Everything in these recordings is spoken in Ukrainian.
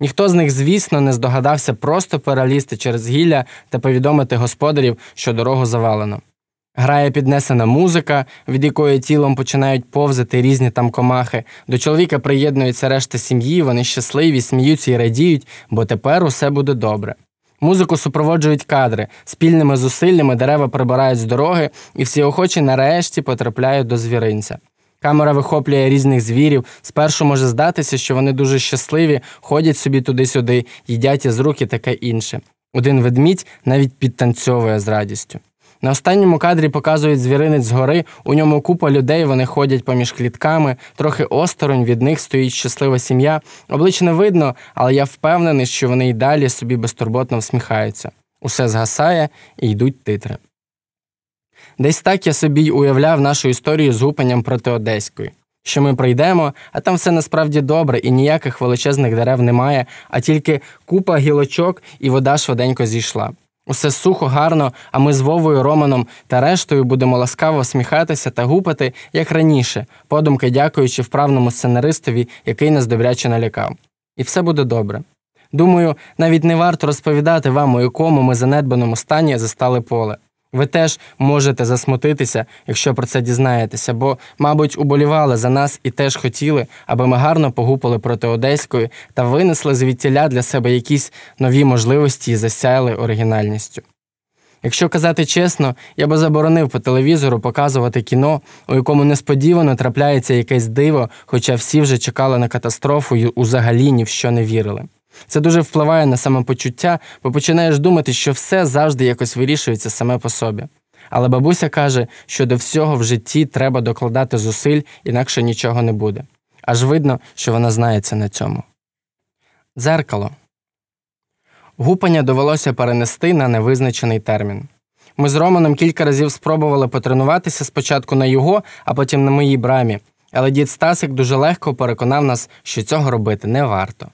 Ніхто з них, звісно, не здогадався просто перелізти через гілля та повідомити господарів, що дорогу завалено. Грає піднесена музика, від якої тілом починають повзати різні там комахи. До чоловіка приєднується решта сім'ї, вони щасливі, сміються і радіють, бо тепер усе буде добре. Музику супроводжують кадри, спільними зусиллями дерева прибирають з дороги, і всі охочі нарешті потрапляють до звіринця. Камера вихоплює різних звірів. Спершу може здатися, що вони дуже щасливі, ходять собі туди-сюди, їдять із рук і таке інше. Один ведмідь навіть підтанцьовує з радістю. На останньому кадрі показують звіринець згори, у ньому купа людей, вони ходять поміж клітками, трохи осторонь від них стоїть щаслива сім'я. Облич не видно, але я впевнений, що вони й далі собі безтурботно всміхаються. Усе згасає і йдуть титри. Десь так я собі й уявляв нашу історію з гупанням проти Одеської. Що ми прийдемо, а там все насправді добре, і ніяких величезних дерев немає, а тільки купа гілочок, і вода швиденько зійшла. Усе сухо, гарно, а ми з Вовою, Романом та рештою будемо ласкаво сміхатися та гупати, як раніше, подумки дякуючи вправному сценаристові, який нас добряче налякав. І все буде добре. Думаю, навіть не варто розповідати вам, у якому ми занедбаному стані застали поле. Ви теж можете засмутитися, якщо про це дізнаєтеся, бо, мабуть, уболівали за нас і теж хотіли, аби ми гарно погупали проти Одеської та винесли звідтіля для себе якісь нові можливості і засяяли оригінальністю. Якщо казати чесно, я би заборонив по телевізору показувати кіно, у якому несподівано трапляється якесь диво, хоча всі вже чекали на катастрофу і взагалі ні в що не вірили. Це дуже впливає на самопочуття, бо починаєш думати, що все завжди якось вирішується саме по собі. Але бабуся каже, що до всього в житті треба докладати зусиль, інакше нічого не буде. Аж видно, що вона знається на цьому. Дзеркало. Гупання довелося перенести на невизначений термін. Ми з Романом кілька разів спробували потренуватися спочатку на його, а потім на моїй брамі, але дід Стасик дуже легко переконав нас, що цього робити не варто.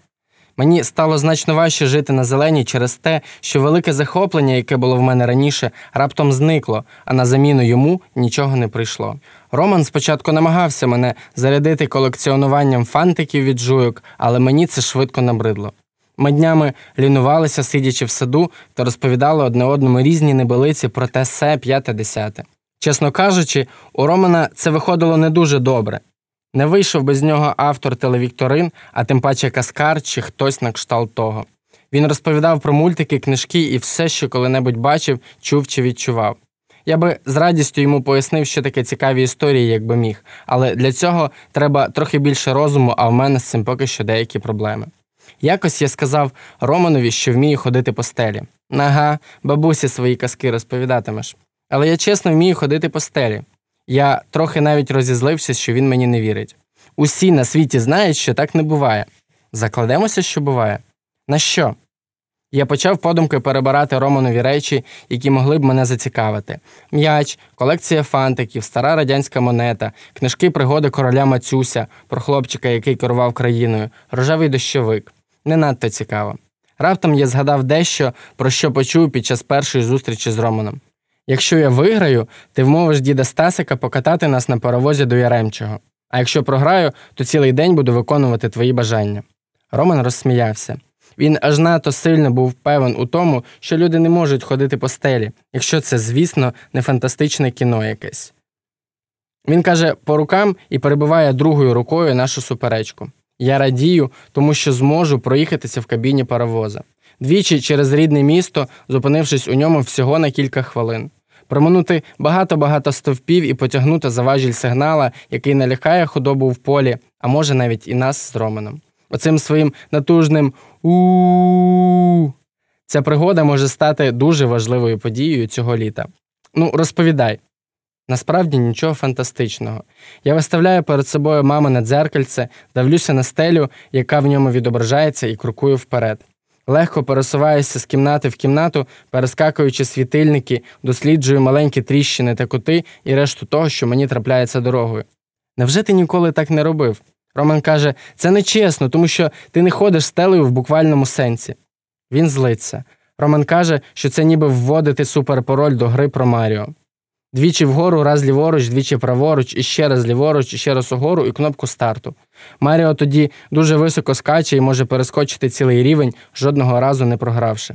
Мені стало значно важче жити на зеленій через те, що велике захоплення, яке було в мене раніше, раптом зникло, а на заміну йому нічого не прийшло. Роман спочатку намагався мене зарядити колекціонуванням фантиків від жуйок, але мені це швидко набридло. Ми днями лінувалися, сидячи в саду, та розповідали одне одному різні небелиці про те се п'яте десяте. Чесно кажучи, у Романа це виходило не дуже добре. Не вийшов без нього автор телевікторин, а тим паче каскар чи хтось на кшталт того. Він розповідав про мультики, книжки і все, що коли-небудь бачив, чув чи відчував. Я би з радістю йому пояснив, що таке цікаві історії, якби міг, але для цього треба трохи більше розуму, а в мене з цим поки що деякі проблеми. Якось я сказав Романові, що вмію ходити по стелі. Ага, бабусі свої казки розповідатимеш. Але я чесно вмію ходити по стелі. Я трохи навіть розізлився, що він мені не вірить. Усі на світі знають, що так не буває. Закладемося, що буває. На що? Я почав подумки перебирати Романові речі, які могли б мене зацікавити: м'яч, колекція фантиків, стара радянська монета, книжки пригоди короля Мацюся, про хлопчика, який керував країною, рожевий дощовик. Не надто цікаво. Раптом я згадав дещо, про що почув під час першої зустрічі з Романом. Якщо я виграю, ти вмовиш діда Стасика покатати нас на паровозі до Яремчого. А якщо програю, то цілий день буду виконувати твої бажання. Роман розсміявся. Він аж надто сильно був певен у тому, що люди не можуть ходити по стелі, якщо це, звісно, не фантастичне кіно якесь. Він каже по рукам і перебиває другою рукою нашу суперечку. Я радію, тому що зможу проїхатися в кабіні паровоза. Двічі через рідне місто, зупинившись у ньому всього на кілька хвилин. Проминути багато-багато стовпів і потягнути за важіль сигнала, який налякає худобу в полі, а може навіть і нас з Романом. Оцим своїм натужним у ця пригода може стати дуже важливою подією цього літа. Ну, розповідай. Насправді нічого фантастичного. Я виставляю перед собою мамине дзеркальце, дивлюся на стелю, яка в ньому відображається, і крокую вперед. Легко пересуваюся з кімнати в кімнату, перескакуючи світильники, досліджую маленькі тріщини та кути і решту того, що мені трапляється дорогою. Невже ти ніколи так не робив? Роман каже, це нечесно, тому що ти не ходиш стелею в буквальному сенсі. Він злиться. Роман каже, що це ніби вводити суперпароль до гри про Маріо. Двічі вгору, раз ліворуч, двічі праворуч, і ще раз ліворуч, і ще раз угору, і кнопку старту. Маріо тоді дуже високо скаче і може перескочити цілий рівень, жодного разу не програвши.